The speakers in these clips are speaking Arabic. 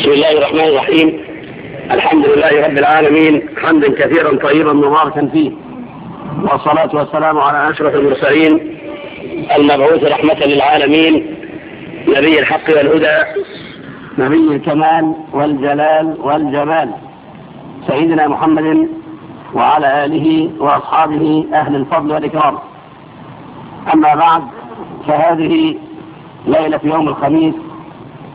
بسم الله الرحمن الرحيم. الحمد لله رب العالمين. حمدا كثيرا طيبا مباركا فيه. والصلاة والسلام على أشرف المرسلين المبعوث رحمة للعالمين. نبي الحق والهدى. نبي الكمال والجلال والجمال. سيدنا محمد وعلى آله وأصحابه أهل الفضل والإكرام. أما بعد فهذه ليلة يوم الخميس.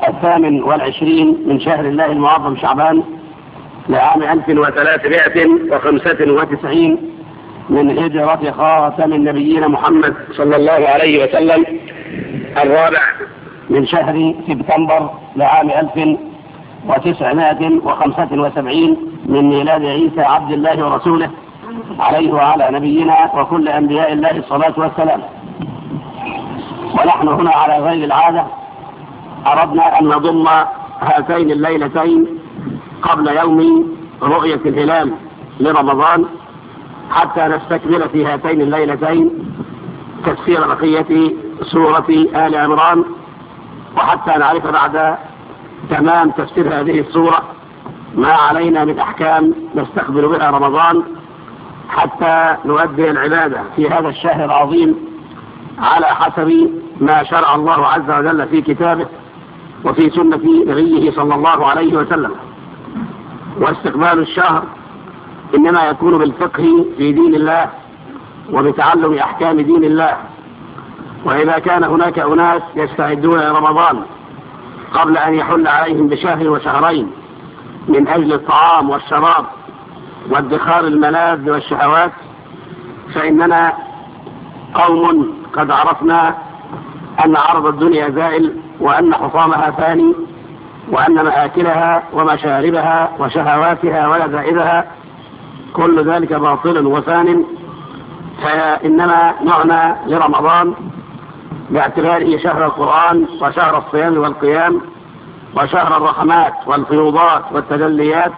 الثامن والعشرين من شهر الله المعظم شعبان لعام 1395 من هجرة خاتم النبيين محمد صلى الله عليه وسلم الرابع من شهر سبتمبر لعام 1975 من ميلاد عيسى عبد الله ورسوله عليه وعلى نبينا وكل أنبياء الله الصلاة والسلام. ونحن هنا على غير العادة أردنا أن نضم هاتين الليلتين قبل يوم رؤية الهلال لرمضان حتى نستكمل في هاتين الليلتين تفسير بقية سورة آل عمران وحتى نعرف بعد تمام تفسير هذه السورة ما علينا من أحكام نستقبل بها رمضان حتى نؤدي العبادة في هذا الشهر العظيم على حسب ما شرع الله عز وجل في كتابه. وفي سنة نبيه صلى الله عليه وسلم. واستقبال الشهر إنما يكون بالفقه في دين الله وبتعلم أحكام دين الله. وإذا كان هناك أناس يستعدون لرمضان قبل أن يحل عليهم بشهر وشهرين من أجل الطعام والشراب وادخار الملاذ والشهوات فإننا قوم قد عرفنا أن عرض الدنيا زائل وأن حصامها ثاني وأن مآكلها ومشاربها وشهواتها ولذائذها كل ذلك باطل وثان فإنما نعنى لرمضان باعتباره شهر القرآن وشهر الصيام والقيام وشهر الرحمات والفيوضات والتجليات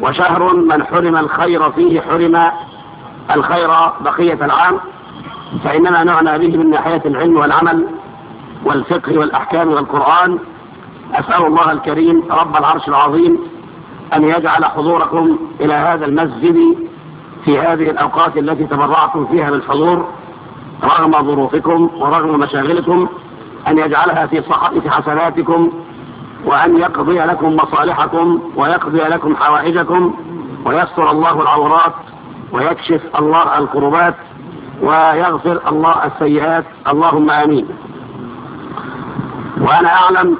وشهر من حرم الخير فيه حرم الخير بقية العام. فإنما نعنى به من ناحية العلم والعمل والفقه والأحكام والقرآن. أسأل الله الكريم رب العرش العظيم أن يجعل حضوركم إلى هذا المسجد في هذه الأوقات التي تبرعتم فيها بالحضور. رغم ظروفكم ورغم مشاغلكم أن يجعلها في صحة حسناتكم وأن يقضي لكم مصالحكم ويقضي لكم حوائجكم ويستر الله العورات ويكشف الله الكربات ويغفر الله السيئات. اللهم آمين. وأنا أعلم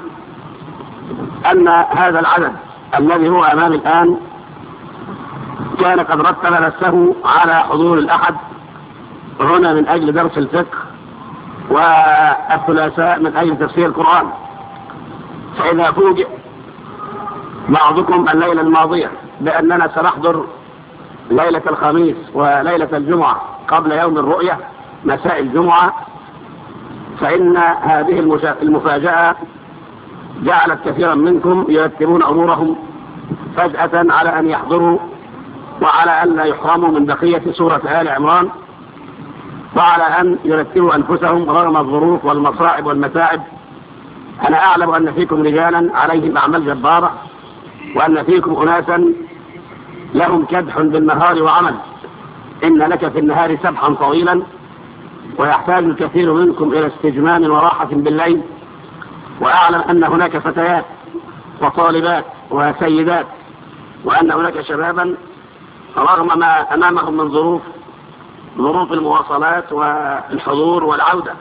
أن هذا العدد الذي هو أمامي الآن كان قد رتب نفسه على حضور الأحد هنا من أجل درس الفقه والثلاثاء من أجل تفسير القرآن. فإذا فوجئ بعضكم الليلة الماضية بأننا سنحضر ليلة الخميس وليلة الجمعة قبل يوم الرؤية مساء الجمعة فإن هذه المفاجأة جعلت كثيرا منكم يرتبون أمورهم فجأة على أن يحضروا وعلى أن لا يحرموا من بقية سورة آل عمران وعلى أن يرتبوا أنفسهم رغم الظروف والمصائب والمتاعب. أنا أعلم أن فيكم رجالا عليهم أعمال جبارة وأن فيكم أناسا لهم كدح بالنهار وعمل. إن لك في النهار سبحا طويلا ويحتاج الكثير منكم إلى استجمام وراحة بالليل وأعلم أن هناك فتيات وطالبات وسيدات وأن هناك شبابا رغم ما أمامهم من ظروف ظروف المواصلات والحضور والعودة.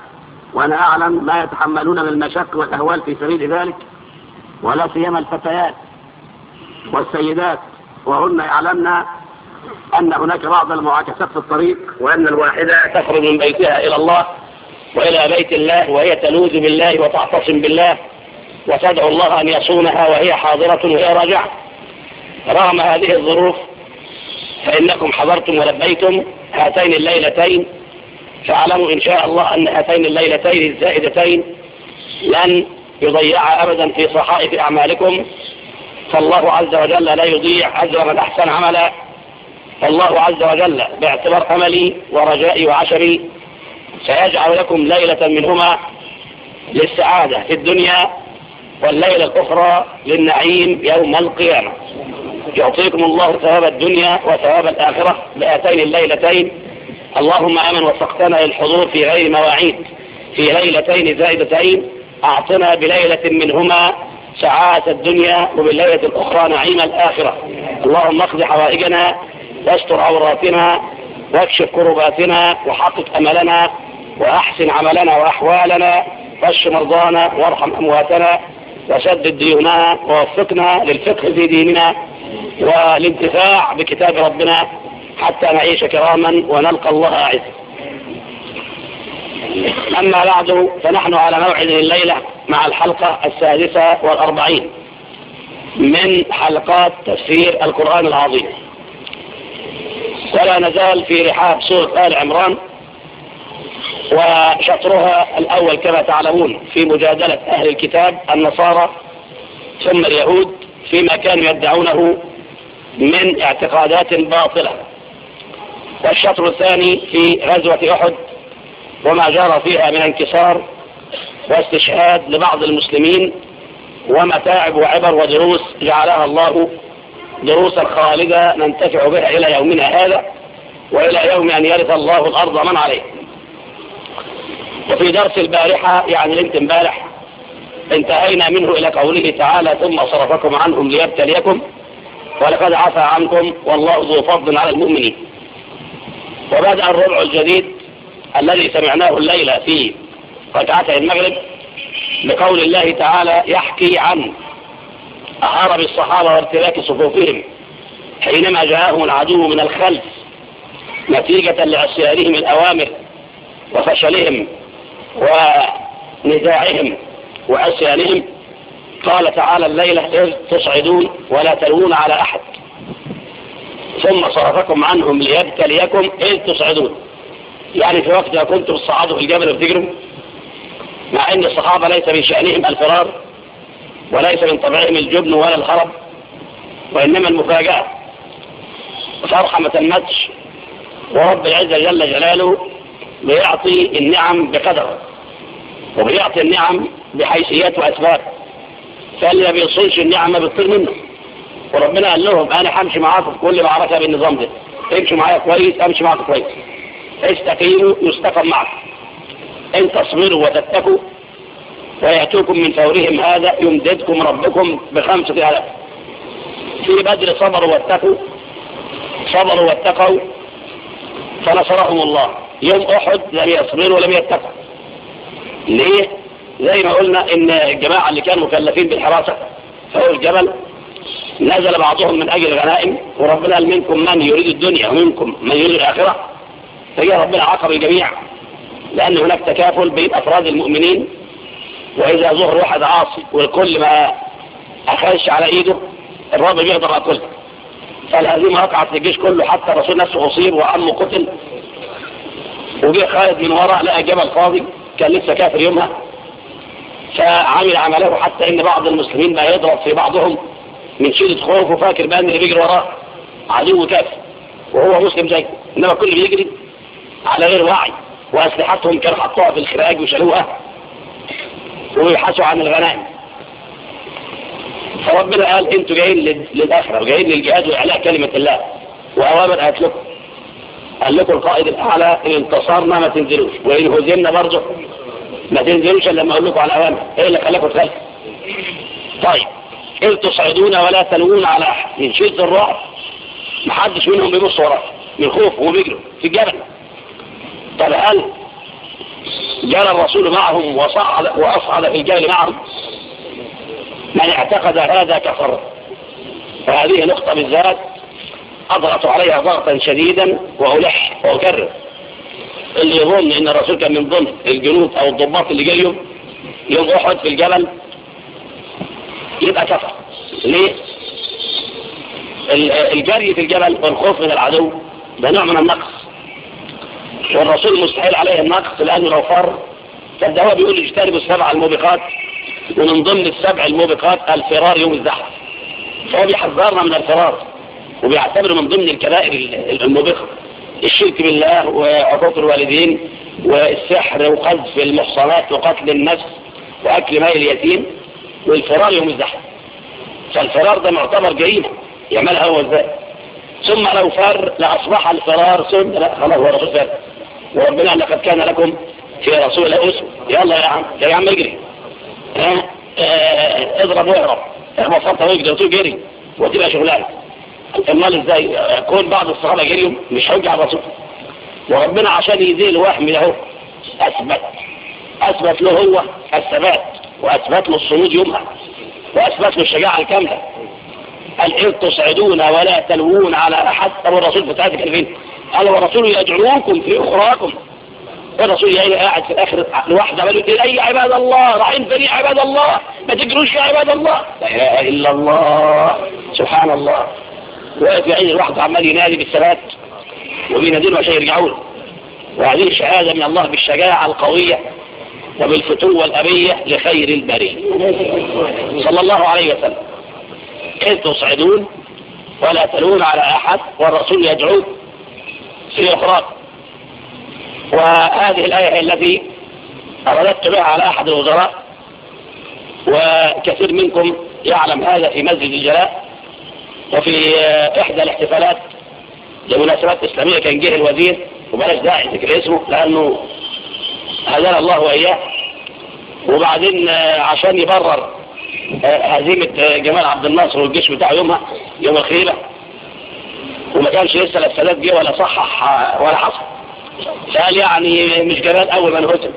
وأنا أعلم ما يتحملون من المشق والأهوال في سبيل ذلك ولا سيما الفتيات والسيدات. وهن يعلمنا أن هناك بعض المعاكسات في الطريق وأن الواحدة تخرج من بيتها إلى الله وإلى بيت الله وهي تلوذ بالله وتعتصم بالله وتدعو الله أن يصونها وهي حاضرة وهي راجعة. رغم هذه الظروف فإنكم حضرتم ولبيتم هاتين الليلتين. فاعلموا إن شاء الله أن هاتين الليلتين الزائدتين لن يضيع أبدا في صحائف أعمالكم. فالله عز وجل لا يضيع أجر من أحسن عملا. فالله عز وجل باعتبار أملي ورجائي وعشري سيجعل لكم ليلة منهما للسعادة في الدنيا والليلة الأخرى للنعيم يوم القيامة. يعطيكم الله ثواب الدنيا وثواب الآخرة بآتين الليلتين اللهم أمن وفقتنا للحضور في غير مواعيد في ليلتين زائدتين. أعطنا بليلة منهما سعادة الدنيا وبالليلة الأخرى نعيم الآخرة. اللهم اقض حوائجنا واستر عوراتنا واكشف كرباتنا وحقق أملنا وأحسن عملنا وأحوالنا فاش مرضانا وارحم أمواتنا وسدد ديوننا ووفقنا للفقه في ديننا والانتفاع بكتاب ربنا حتى نعيش كراما ونلقى الله عز. أما بعد فنحن على موعد الليلة مع الحلقة السادسة والأربعين من حلقات تفسير القرآن العظيم. ولا نزال في رحاب سورة آل عمران وشطرها الأول كما تعلمون في مجادلة أهل الكتاب النصارى ثم اليهود فيما كانوا يدعونه من اعتقادات باطلة. والشطر الثاني في غزوة أحد وما جرى فيها من انكسار واستشهاد لبعض المسلمين ومتاعب وعبر ودروس جعلها الله دروسا خالدة ننتفع بها إلى يومنا هذا وإلى يوم أن يرث الله الأرض من عليه. وفي درس البارحة يعني ليلة امبارح انتهينا منه إلى قوله تعالى ثم صرفكم عنهم ليبتليكم ولقد عفى عنكم والله ذو فضل على المؤمنين. وبدأ الربع الجديد الذي سمعناه الليلة في ركعتي المغرب بقول الله تعالى يحكي عن أعار بالصحابة وارتلاك صفوفهم حينما جاءهم العدو من الخلف نتيجة لعصيانهم الأوامر وفشلهم ونزاعهم وعصيانهم قال تعالى الليلة إذ تصعدون ولا تلوون على أحد. ثم صرفكم عنهم ليبتليكم إذ تصعدون. يعني في وقتها كنتم تصعدوا في الجبل وتجروا مع أن الصحابة ليس بشأنهم الفرار وليس من طبعهم الجبن ولا الهرب وإنما المفاجأة. فرحة ما تمتش ورب العزة جل جلاله بيعطي النعم بقدر وبيعطي النعم بحيثيات وأسباب فاللي ما بيصلش النعم ما بيطير منه. وربنا قال لهم أنا همشي معاكم في كل معركة بالنظام ده. امشي معايا كويس امشي معاكم كويس. استقيموا يستقم معك ان تصبروا وتتقوا. ويأتوكم من فورهم هذا يمددكم ربكم بخمسة آلاف. في بدر صبروا واتقوا صبروا واتقوا فنصرهم الله. يوم أحد لم يصبروا ولم يتقوا. ليه؟ زي ما قلنا إن الجماعة اللي كانوا مكلفين بالحراسة فوق الجبل نزل بعضهم من أجل الغنائم وربنا قال منكم من يريد الدنيا ومنكم من يريد الآخرة. فهي ربنا عاقب الجميع لأن هناك تكافل بين أفراد المؤمنين وإذا ظهر واحد عاصي والكل ما اخش على إيده الرب بيقدر على فالهزيمه وقعت للجيش كله حتى الرسول نفسه أصيب وعمه قتل. وجه خالد من وراء لقى جبل فاضي كان لسه كافر يومها. فعمل عمله حتى إن بعض المسلمين بقى يضرب في بعضهم من شدة خوف وفاكر بقى إن اللي بيجري وراه عدو كافر وهو مسلم زيه إنما كل بيجري على غير وعي. وأسلحتهم كانوا حطوها في الخراج وشالوها. ويحسوا عن الغنائم. فربنا قال أنتوا جايين للآخرة وجايين للجهاد وإعلاء كلمة الله. وأوامر قالت لكم. قال لكم القائد الأعلى إن انتصرنا ما تنزلوش وإن هزمنا برضه ما تنزلوش إلا لما أقول لكم على الأوامر إيه اللي خلاكم تخلفوا طيب إن تصعدون ولا تلوون على أحد. من شدة الرعب محدش منهم بيبص وراه من خوف وبيجروا في الجبل. طب هل جرى الرسول معهم وصعد وأصعد في الجهل معهم. من اعتقد هذا كفر. فهذه نقطة بالذات أضغط عليها ضغطا شديدا وألح وأكرر. اللي يظن أن الرسول كان من ضمن الجنود أو الضباط اللي جايهم يوم أحد في الجبل يبقى كفر. ليه؟ الجري في الجبل والخوف من العدو ده نوع من النقص. والرسول مستحيل عليه النقص لأنه لو فر كان هو بيقول اجتنبوا السبع الموبقات ومن ضمن السبع الموبقات الفرار يوم الزحف. فهو بيحذرنا من الفرار وبيعتبر من ضمن الكبائر الموبقة. الشرك بالله وعطوط الوالدين والسحر وقذف المحصنات وقتل النفس وأكل ماء اليتيم والفرار يوم الزحف. فالفرار ده معتبر جريمة يعملها هو إزاي؟ ثم لو فر لأصبح الفرار ثم لا خلاص هو رسول وربنا لقد كان لكم في رسول أسوة. يلا يا عم يا عم اجري. آه، اضرب واهرب اهرب فرطة واجري وتجري وتبقى شغلانة. امال إزاي؟ كون بعض الصحابة جريوا مش هيوجع الرسول وربنا عشان يزيل واحمل اهو اثبت. اثبت له هو الثبات واثبت له الصمود يومها واثبت له الشجاعة الكاملة. قال إذ تصعدون ولا تلوون على أحد. طب الرسول بتاعتك الفين قال ورسول يدعوكم في أخراكم. الرسول يعني قاعد آه، في الآخر لوحده قال له أي عباد الله؟ رحيم فين عباد الله. ما تجروش يا عباد الله. لا إله إلا الله. سبحان الله. واقف يعين الواحد عمال ينادي بالثبات. وبينادينه عشان يرجعوا له وهذه شهاده من الله بالشجاعة القوية وبالفتوة الأبية لخير البرية صلى الله عليه وسلم. إذ تصعدون ولا تلون على أحد. والرسول يدعوك. في إخراج وهذه الآية التي أردت بها على أحد الوزراء وكثير منكم يعلم هذا في مسجد الجلاء وفي إحدى الاحتفالات لمناسبات إسلامية كان جه الوزير وبلاش داعي ذكر اسمه لأنه هدانا الله وإياه. وبعدين عشان يبرر هزيمة جمال عبد الناصر والجيش بتاعه يومها يوم الخيبة وما كانش لسه لا السند جه ولا صحح ولا حصل. فقال يعني مش جمال أول من هتم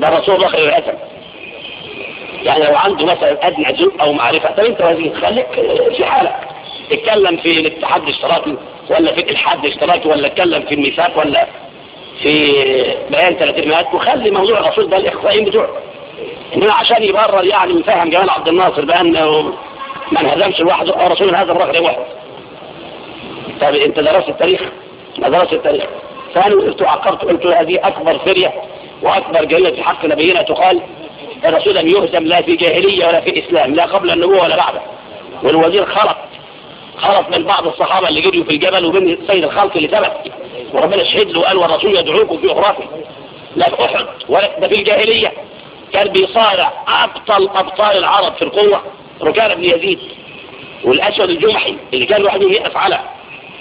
ده الرسول الله خير هتم يعني لو عنده مثلا أدنى ذوق أو معرفة طب أنت وزير خليك في حالك. اتكلم في الاتحاد الاشتراكي ولا في الاتحاد الاشتراكي ولا اتكلم في الميثاق ولا في بيان ثلاث المئات وخلي موضوع الرسول ده الاخوائيين بتوعك إنما عشان يبرر يعني ويفهم جمال عبد الناصر بأنه ما انهزمش لوحده الرسول انهزم رغم لوحده. طب انت درست التاريخ ما درست التاريخ. فقالوا أنتوا عقبتوا قلت هذه أكبر فرية وأكبر جريمة في حق نبينا تقال الرسول لم يهزم لا في جاهلية ولا في إسلام لا قبل النبوة ولا بعده. والوزير خلط خلط من بعض الصحابة اللي جريوا في الجبل ومن سيد الخلق اللي ثبت. وربنا شهد له قال والرسول يدعوكم في اخراكم لا في أحد ولا ده في الجاهلية. كان بيصارع أبطل أبطال العرب في القوة ركان بن يزيد. والأسود الجمحي اللي كان لوحده يقف على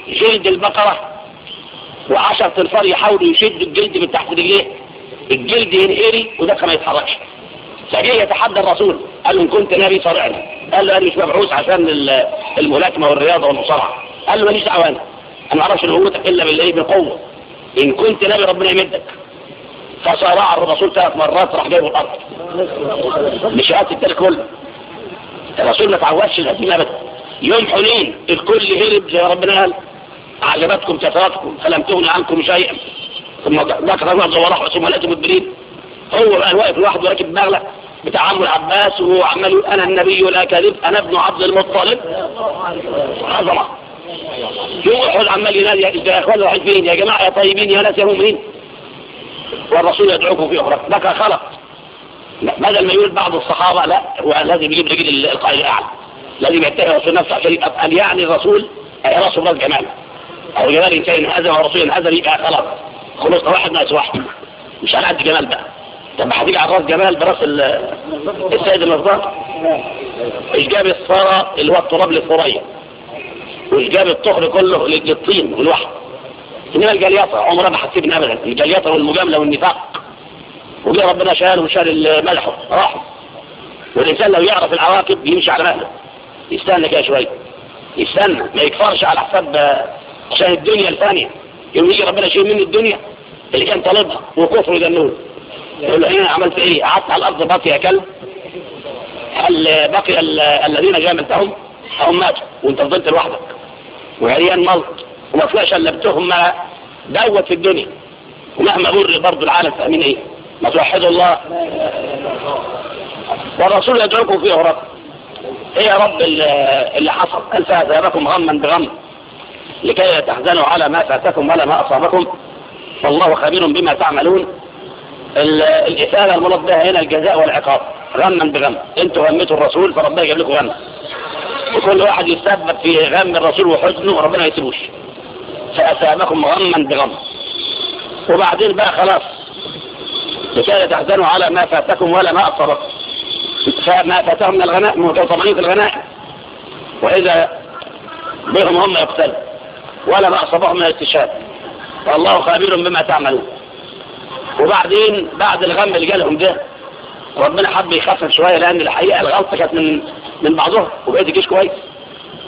جلد البقرة وعشرة الفار يحاولوا يشدوا الجلد من تحت رجليه. الجلد ينهري وده ما يتحركش. فجاء يتحدى الرسول قال له إن كنت نبي صارعنا قال له أنا مش مبعوث عشان الملاكمة والرياضة والمصارعة. قال له ماليش دعوة أنا. أنا ما أعرفش نبوتك إلا بالله بقوة. إن كنت نبي ربنا يمدك. فصارع الرسول ثلاث مرات راح جايبه الأرض. مش قاتل التاريخ كله. الرسول ما تعودش الهزيمه ابدا يوم حنين الكل هرب زي ربنا قال. أعجبتكم كثرتكم فلم تغن عنكم شيئا. ثم ذكر الرجل وراح ثم لقيت مدبرين. هو بقى واقف لوحده راكب بغلة. بتاع عمرو العباس وهو عمال يقول أنا النبي لا كذب أنا ابن عبد المطلب. عظمة. يوم أحد عمال ينادي يا إخوان رايحين فين يا جماعة يا طيبين يا ناس يا مؤمنين. والرسول يدعوكم في أخرى لك خلق. بدل ما يقول بعض الصحابة؟ لا هو لازم يجيب رجل القائد الأعلى. لازم يتهم الرسول نفسه عشان يبقى يعني الرسول أي رأس الرجل جماله أو جمال إنسان اذى ورسول اذى يبقى خلاص. خلصنا واحد ناقص واحد. مش هنعد جمال بقى. طب هتيجي على راس جمال براس السيد المصدر مش جاب الصارة اللي هو التراب للثريا. مش جاب الطهر كله للطين والوحد إنما الجليطه عمرها ما حسبنا ابدا. الجليطه والمجاملة والنفاق. وجاء ربنا شال وشال الملح راح. والإنسان لو يعرف العواقب يمشي على مهله. يستنى كده شوية. يستنى. ما يكفرش على حساب عشان الدنيا الثانية يوم يجي ربنا يشيل منه الدنيا اللي كان طالبها وكفر النور. يقول له أنا عملت إيه؟ قعدت على الأرض باقي أكل. هل بقي الذين جاملتهم هم ماتوا وأنت فضلت لوحدك. وعريان مرض وما طلعش إلا دوت في الدنيا. ومهما غر برضه العالم تأمين إيه؟ ما توحدوا الله. والرسول يدعوكم فيه رب إيه يا رب اللي حصل؟ قال فاذهبكم غما بغم. لكي لا تحزنوا على ما فاتكم ولا ما أصابكم. فالله خبير بما تعملون. الإثالة المنبهة هنا الجزاء والعقاب. غما بغم أنتوا غمتوا الرسول فربنا يجيب لكم غم وكل واحد يتسبب في غم الرسول وحزنه وربنا ما يسيبوش. فأسامكم غما بغم وبعدين بقى خلاص. لكي لا تحزنوا على ما فاتكم ولا ما أصابكم. فما فاتهم من الغناء من في الغناء. وإذا بهم هم يقتلوا ولا ما أصابهم من التشاب والله خبير بما تعملون. وبعدين بعد الغم اللي جالهم ده ربنا حب يخفف شوية لأن الحقيقة الغلطة كانت من من بعضهم وبقيت الجيش كويس.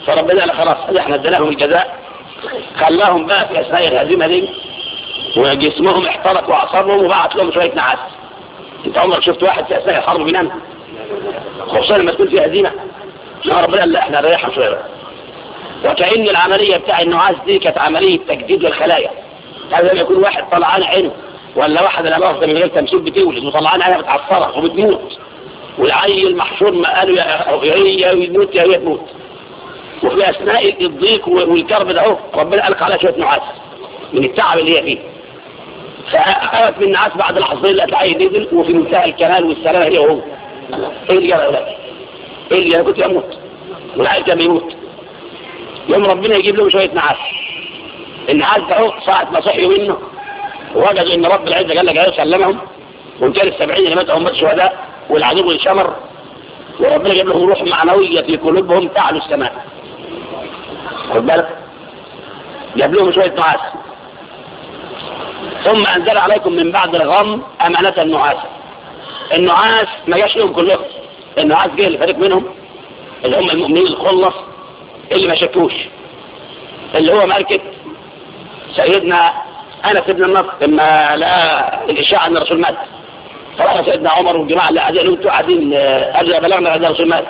فربنا قال خلاص إحنا ادناهم الجزاء. خلاهم بقى في أثناء الهزيمة دي وجسمهم احترق وأعصابهم وبعت لهم شوية نعاس. انت عمرك شفت واحد في أثناء الحرب بينام؟ خصوصا لما تكون في هزيمة. لا ربنا قال لا إحنا نريحهم شوية بقى. وكأن العملية بتاع النعاس دي كانت عملية تجديد للخلايا. هذا لما يكون واحد طلعان عينه ولا واحد لا مؤاخذة من غير تمثيل بتولد وطلعان عينها بتعصرها وبتموت. والعيل محشور ما قالوا يا هي تموت يا هي تموت وفي أثناء الضيق والكرب ده أهو ربنا قالك على شوية نعاس من التعب اللي هي فيه. فقامت من النعاس بعد لحظتين اللي عيل نزل وفي منتهى الكمال والسلامة هي وهو إيه اللي جرى إيه اللي أنا كنت أموت والعيل كان بيموت. يوم ربنا يجيب لهم شوية نعاس. النعاس ده ساعة ما صحيوا منه. ووجدوا إن رب العزة قال لك عليه سلمهم. ومجال السبعين اللي ماتوا هم الشهداء والعدو والشمر. وربنا جاب لهم روح معنوية في قلوبهم تعلو السماء. خد بالك؟ جاب لهم شوية نعاس. ثم أنزل عليكم من بعد الغم أمانة النعاس. النعاس ما جاش لهم كلهم. النعاس جه لفريق منهم. اللي هم المؤمنين الخلص. اللي ما شافوش. اللي هو مركب سيدنا أنس بن النضر لما لقى الإشاعة أن الرسول مات. فراح سيدنا عمر والجماعة اللي قاعدين أنتوا قاعدين أجل بلغنا أن الرسول مات.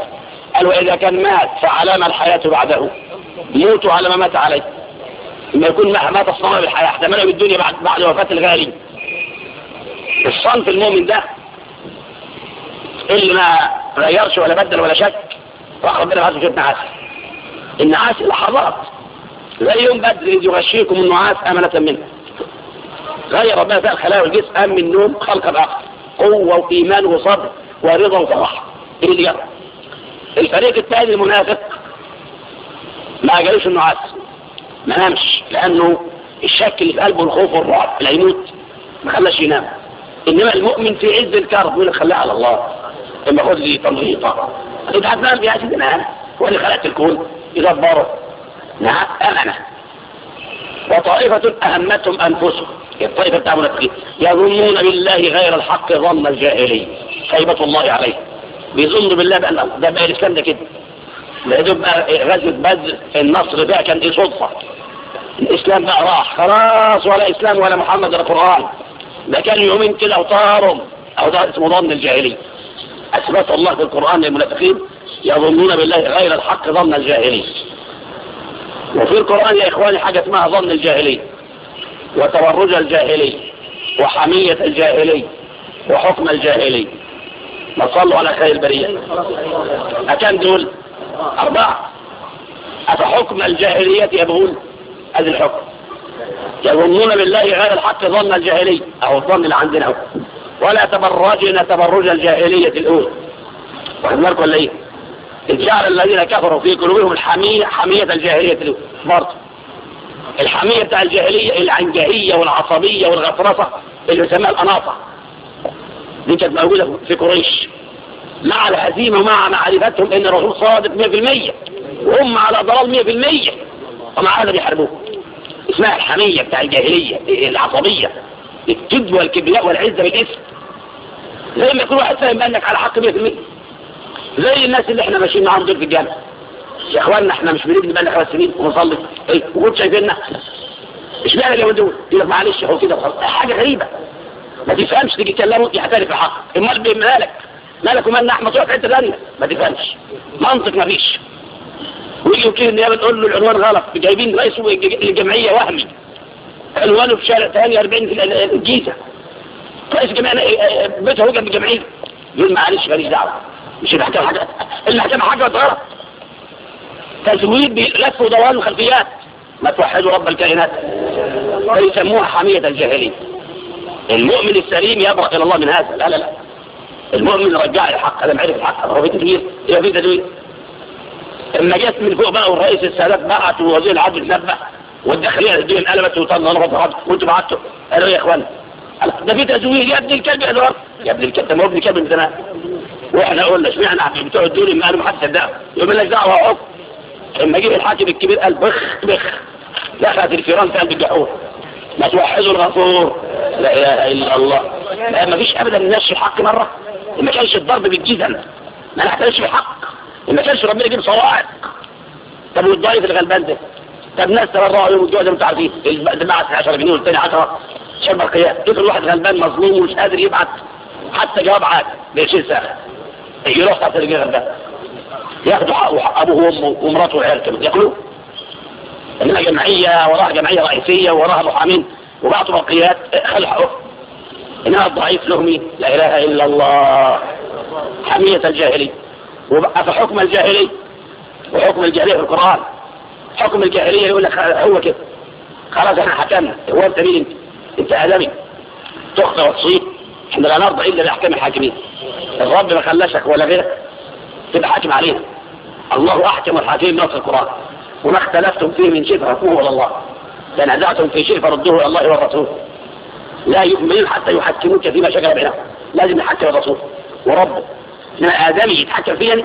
قالوا إذا كان مات فعلام الحياة بعده. موتوا على ما مات عليه. لما يكون مات تصنعوا بالحياة احتملوا بالدنيا بعد بعد وفاة الغالي. الصنف المؤمن ده اللي ما غيرش ولا بدل ولا شك. واخر ربنا بعثه سيدنا عسل. النعاس لحظات زي يوم بدر يغشيكم النعاس أمنة منه. غير ماذا الخلايا والجسم أم من النوم خلقا آخر قوة وإيمان وصبر ورضا وفرح إيه اللي يرى الفريق الثاني المنافق ما جالوش النعاس. ما نامش لأنه الشك اللي في قلبه الخوف والرعب لا يموت. ما خلاش ينام. إنما المؤمن في عز الكرب يقول خلاه على الله. لما خد لي تنظيطة هتضحك نام بيها سيدي نام هو اللي خلقت الكون. يدبره نعم أمنة وطائفة أهمتهم أنفسهم. الطائفة بتاع فيه يظنون بالله غير الحق ظن الجاهلي خيبة الله عليه بيظنوا بالله بأن ده بقى الإسلام ده كده. لأنه بقى غزوة بدر النصر بقى كان دي صدفة. الإسلام بقى راح. خلاص ولا إسلام ولا محمد ولا قرآن. ده كان يومين كده وطارهم أو ده اسمه ظن الجاهلية أثبت الله في القرآن للمنافقين يظنون بالله غير الحق ظن الجاهلية وفي القرآن يا إخواني حاجة اسمها ظن الجاهلية وتبرج الجاهلي وحمية الجاهلي وحكم الجاهلي ما صلوا على خير البرية. أكان دول أربعة. أفحكم الجاهلية يبغون هذا الحكم؟ يظنون بالله غير الحق ظن الجاهلي أو الظن اللي عندنا هو. ولا تبرجنا تبرج الجاهلية الأولى. وحذركم ولا إيه؟ الجعل الذين كفروا في قلوبهم الحمية حمية الجاهلية الأولى. برضه. الحمية بتاع الجاهلية العنجهية والعصبية والغطرسة اللي يسمى الأناطة دي كانت موجودة في قريش. مع الهزيمة ومع معرفتهم إن الرسول صادق 100% وهم على ضلال 100% ومع هذا بيحاربوه. اسمها الحمية بتاع الجاهلية العصبية. الجد والكبرياء والعزة بالاسم زي ما يكون واحد فاهم بانك على حق 100% زي الناس اللي إحنا ماشيين معاهم دول في الجامع يا إخواننا إحنا مش بنبني بقالنا خمس سنين ونصلي. إيه وكنت شايفيننا. إشمعنى اليومين دول؟ يقول لك معلش هو كده إيه، حاجة غريبة. ما تفهمش تيجي تكلمه يعترف بحق أمال مالك؟ مالك ومالنا أحمد؟ تروح في حتة ثانية ما تفهمش. منطق ما فيش. ويجي وكيل النيابة تقول له العنوان غلط. جايبين رئيس الجمعية وهمي. عنوانه في شارع ثاني 40 في الجيزة. رئيس جمعنا آه، آه، آه، بيتها هو جنب جمعين يقول معلش ماليش دعوة. مش المحكمة حاجة المحكمة حاجة غلط تزويد بلف ودوران وخلفيات. ما توحدوا رب الكائنات. فيسموها حمية الجاهلية. المؤمن السليم يبرأ إلى الله من هذا. لا لا لا. المؤمن رجع الحق. أنا معرف الحق. هو في تدوير. يبقى في تدوير. لما جت من فوق بقى والرئيس السادات بعت ووزير العدل نبه. والداخليه الهنديه انقلبت وطلنا نقط نعم غلط وانتوا بعتوا قالوا يا إخوان. ده في تزوير. يا ابن الكلب يا دور يا ابن الكلب ما هو ابن الكلب من زمان. وإحنا قلنا اشمعنى بتوع الدول ما قالوا محدش صدقهم يقول لك دعوه عقد لما جه الحاكم الكبير قال بخ بخ. دخلت الفيران في قلب الجحور ما توحدوا الغفور. لا إله إلا الله. لا ما فيش ابدا. نفس الحق مرة. ما كانش الضرب بالجزم ما نحتاجش الحق ما كانش ربنا يجيب صواعق طب والضعيف الغلبان ده؟ طب ناس تبرعوا للمتوازن بتاع دي بعت 10 جنيه والثاني 10 عشان برقيات كيف الواحد غلبان مظلوم ومش قادر يبعت. حتى جواب عاد بيشيل ساعة إيه، يروح تحت الجنيه غلبان. ياخدوا حقه حق أبوه وأمه ومراته وعيلته ياكلوه إنها جمعية وراها جمعية رئيسية وراها محامين. وبعتوا برقيات خلوا حقه إنها الضعيف لهم لا إله إلا الله. حمية الجاهلي وبقى في حكم الجاهلي وحكم الجاهلية في القرآن. حكم الجاهلية يقول لك هو كده. خلاص إحنا حكمنا. هو انت مين انت. انت آدمي تخطئ وتصيب. إحنا لا نرضى إلا بأحكام الحاكمين. الرب ما خلاشك ولا غيرك. تبقى حاكم علينا. الله أحكم الحاكمين بنص القرآن. وما اختلفتم فيه من شيء فركوه إلى الله. تنازعتم في شيء فردوه إلى الله والرسول. لا يؤمنون حتى يحكموك فيما شجر بينهم. لازم يحكم الرسول. وربه إنما آدمي يتحكم فيني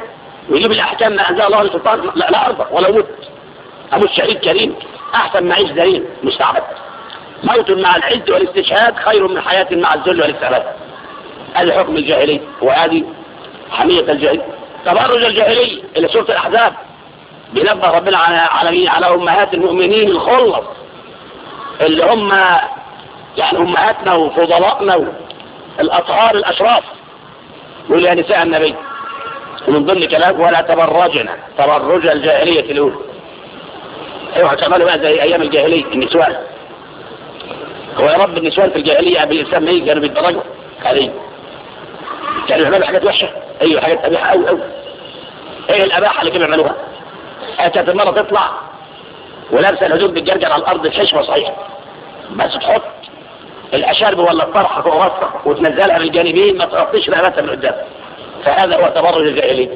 ويجيب الأحكام ما أنزل الله للسلطان. لا, أرضى ولا موت أبو الشهيد كريم أحسن معيش دليل مستعبد. موت مع العز والاستشهاد خير من حياة مع الذل والاستعباد. هذا حكم الجاهلي وهذه حمية الجاهلي تبرج الجاهلي إلى سورة الأحزاب. بنبه ربنا على على على أمهات المؤمنين الخلص. اللي هم يعني أمهاتنا وفضلائنا الأطهار الأشراف. يقول يا نساء النبي ومن ضمن كلامه ولا تبرجنا. تبرج الجاهلية الأولى. أيوة، اوعى تعملوا بقى زي أيام الجاهلية النسوان. هو يا رب النسوان في الجاهلية قبل الإسلام إيه كانوا بيتدرجوا عليه كانوا يعملوا حاجات وحشة. أيوه حاجات قبيحه قوي قوي إيه الأباحة اللي كانوا يعملوها؟ كانت المرة تطلع ولابسة الهدوم بتجرجر على الأرض الحشوه صحيح. بس تحط الأشارب ولا الطرحة فوق راسك وتنزلها الجانبين ما تغطيش رقبتها من قدام. فهذا هو تبرج الجاهلية.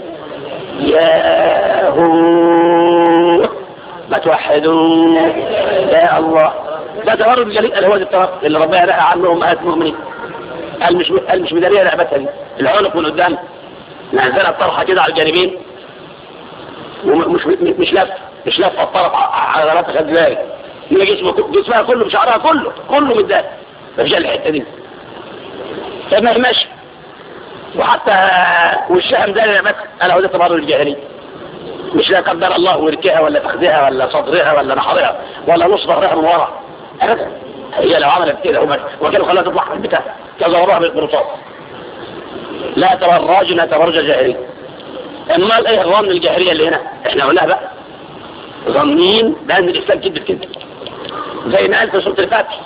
يا هو فتوحدون. يا الله. ده تهرب جليل الهوى الطرف اللي ربنا نهى عنه امهات المؤمنين قال مش قال مش لعبتها دي. العنق من قدام نعزل الطرحه كده على الجانبين. ومش مش لف مش لف الطرف على غلطة خد بالك هي جسمه جسمها كله بشعرها كله كله متدان مفيش الحته دي. فما ماشي. وحتى والشهم ده لعبتها. أنا عاوز اتمرن الجاهليه مش لا قدر الله وركها ولا فخذها ولا صدرها ولا نحرها ولا نصب ظهرها من ورا ابدا. هي لو عملت كده وكانوا خلاها تطلع من بيتها. كذا وراها بالقرطاس لا تبرجنا تبرج جاهلي. امال إيه الظن الجاهلية اللي هنا؟ إحنا قلناها بقى. ظنين بان الاسلام كده كده زي ما قال في سورة الفاتح.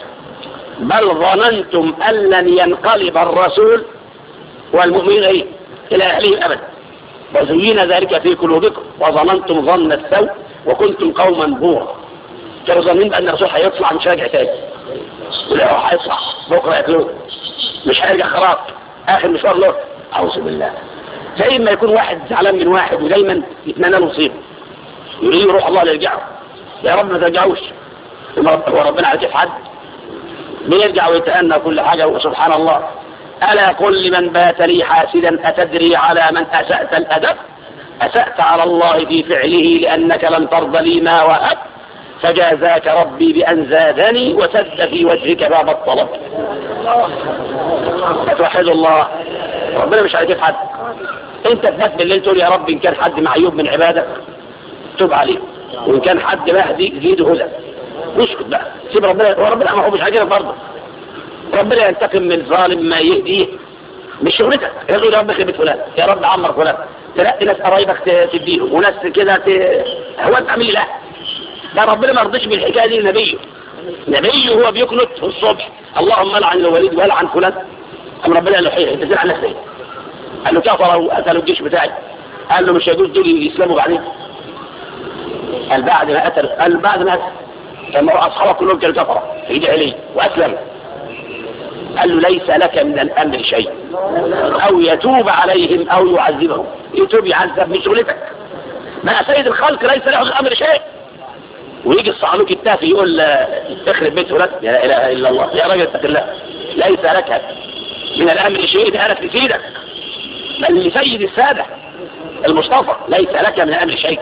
بل ظننتم أن لن ينقلب الرسول والمؤمنين إيه إلى أهلهم ابدا. وزين ذلك في قلوبكم وظننتم ظن السوء وكنتم قوما بورا. كانوا ظنين بأن الرسول هيطلع مش راجع تاني. ولا هو هيطلع بكرة ياكلوه مش هيرجع خلاص آخر مشوار له. أعوذ بالله. زي ما يكون واحد زعلان من واحد ودايما يتمنى له يصيبه يريد روح الله ليرجعه يا رب ما ترجعوش. هو ربنا عايز حد بيرجع ويتأنى كل حاجة؟ وسبحان الله. ألا قل لمن بات لي حاسدا أتدري على من أسأت الأدب؟ أسأت على الله في فعله لأنك لم ترض لي ما وأب فجازاك ربي بأن زادني وسد في وجهك باب الطلب. فتوحد الله. ربنا مش هيجيب حد. أنت تبات الليل تقول يا رب إن كان حد معيوب من عبادك تب عليه وإن كان حد مهدي زيده هدى. اسكت بقى. سيب ربنا. وربنا ما هو مش هيجينا برضه. ربنا ينتقم من ظالم ما يهديه مش شغلتك. يا رب ربك بيت فلان. يا رب عمر فلان. تلاقي ناس قرايبك تديهم وناس كده ت... هو انت إيه ده ربنا ما رضيش بالحكاية دي لنبيه. نبيه هو بيكنت الصبح. اللهم العن الوليد والعن فلان. قام ربنا قال له حيه انت تلعن نفسك. قال له كفروا وقتلوا الجيش بتاعي. قال له مش هيجوز دول يسلموا بعدين. قال بعد ما قتل قال بعد ما قتل. لما اصحابه كلهم كانوا كفره يدعي عليه وأسلم. قال له ليس لك من الأمر شيء. أو يتوب عليهم أو يعذبهم. يتوب يعذب من شغلتك. ما سيد الخلق ليس له الأمر شيء. ويجي الصعلوك التافي يقول اخرب بيته لك يا إله إلا الله. يا راجل اتق الله. ليس لك من الأمر شيء. ده أنا لسيدك بل لسيد السادة المصطفى. ليس لك من الأمر شيء.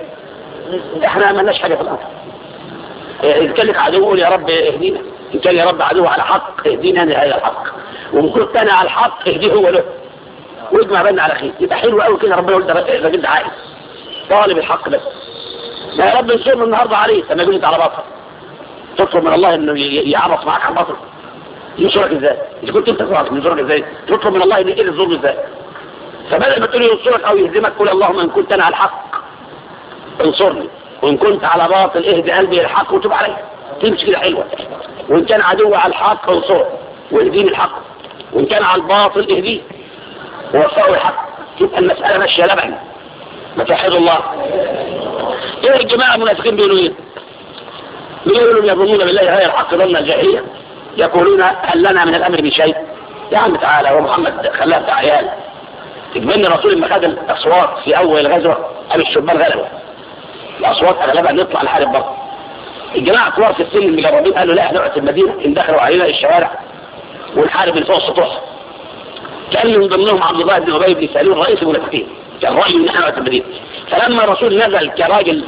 إحنا ما لناش حاجة في الأمر. إن كان لك عدو يا رب اهدينا. إن كان يا رب عدو على حق اهدينا لهذا الحق. ومن كان على الحق اهديه هو له. واجمع بيننا على خير. يبقى حلو قوي كده ربنا يقول ده راجل ده عايز طالب الحق بس يا رب نصوم النهارده عليه. لما يقول على بطل. تطلب من الله إنه يعرف معاك على بطل. ينصرك إزاي؟ إذا كنت أنت تعرف ينصرك إزاي؟ تطلب من الله إنه يقل الظلم إزاي؟ فبدل ما تقول ينصرك أو يهزمك قول اللهم إن كنت أنا على الحق. انصرني. وإن كنت على باطل اهدي قلبي الحق وتب علي. تمشي كده حلوة. وإن كان عدو على الحق انصره واهديه الحق وإن كان على الباطل اهديه. ووفقه الحق تبقى المسألة ماشية لبن. ما توحد الله. إيه الجماعة المنافقين بيقولوا إيه؟ بيقولوا يظنون بالله غير الحق ظن الجاهلية. يقولون هل لنا من الأمر بشيء؟ يا عم تعالى هو محمد بتاع عيال. تجمعنا رسول المخادم الأصوات في أول غزوة أم الشبان غلبه. الاصوات اغلبها نطلع نحارب بره الجماعة كبار في السن المجربين قالوا لا إحنا في المدينة إن دخلوا علينا الشوارع ونحارب اللي فوق السطوح. كان من ضمنهم عبد الله بن أبي بن سلول رئيس المنافقين كان رأي إن إحنا في المدينة. فلما الرسول نزل كراجل